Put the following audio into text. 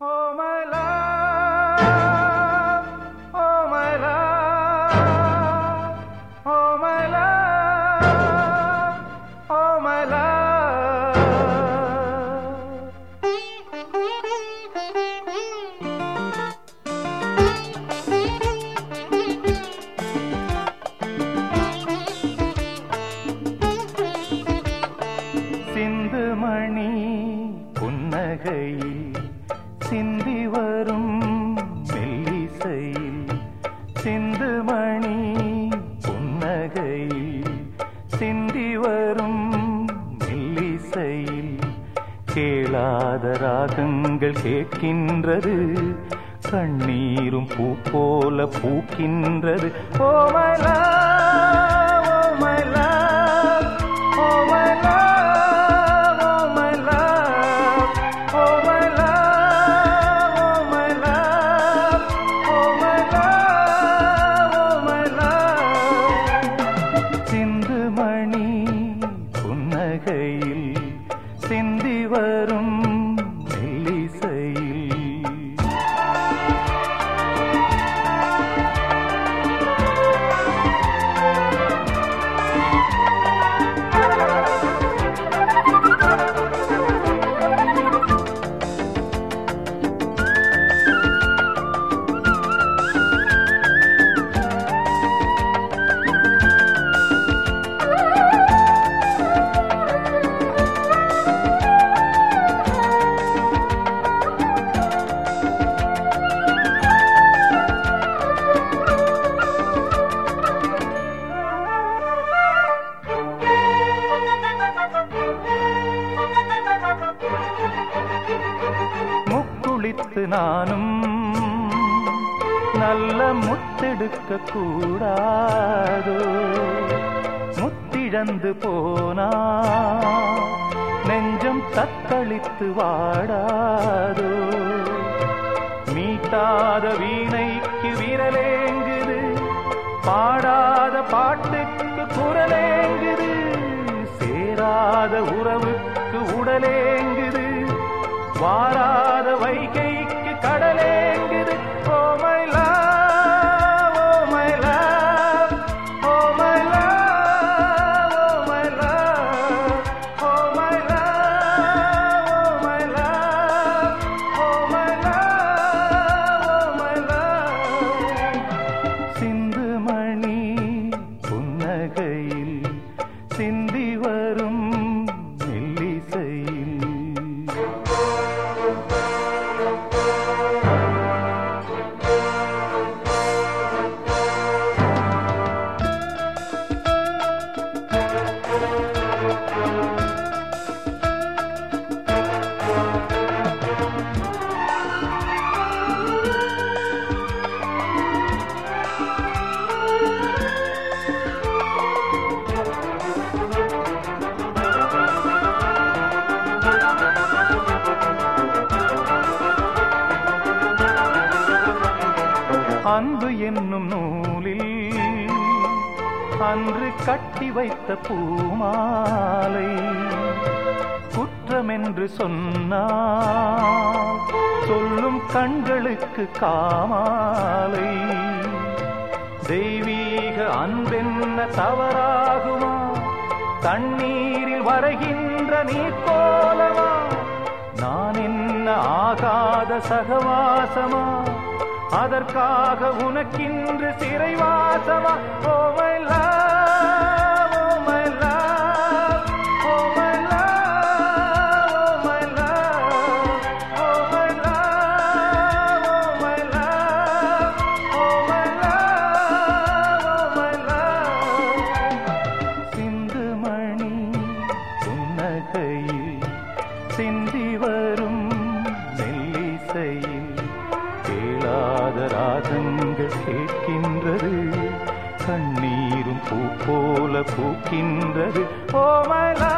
Oh my love, oh my love, oh my love, oh my love. சிந்து மணி புன்னகையில் சிந்தி வரும் மெல்லிசையில் சிந்து மணி புன்னகையில் சிந்தி வரும் மெல்லிசையில் கேளாத ராகங்கள் கேட்கின்றது கண்ணீரும் பூ போல பூக்கின்றது. ஓமலா நானும் நல்ல முத்தெடுக்க கூடாதோ. முத்திழந்து போனா நெஞ்சம் தத்தளித்து வாடாதோ. மீட்டாத வீணைக்கு விரலேங்குது. பாடாத பாட்டு அன்பு என்னும் நூலில் அன்று கட்டி வைத்த பூமாலை குற்றமென்று சொன்னால் சொல்லும் கண்களுக்கு காமாலை. தெய்வீக அன்பென்ன தவறாகுமா? தண்ணீரில் வரைகின்ற நீர் போலவா நான் என்ன ஆகாத சகவாசமா? அதற்காக உனக்கின்று சிறைவாசமா? ஓ கேட்கின்றது. கண்ணீரும் பூ போல பூக்கின்றது. ஓமலா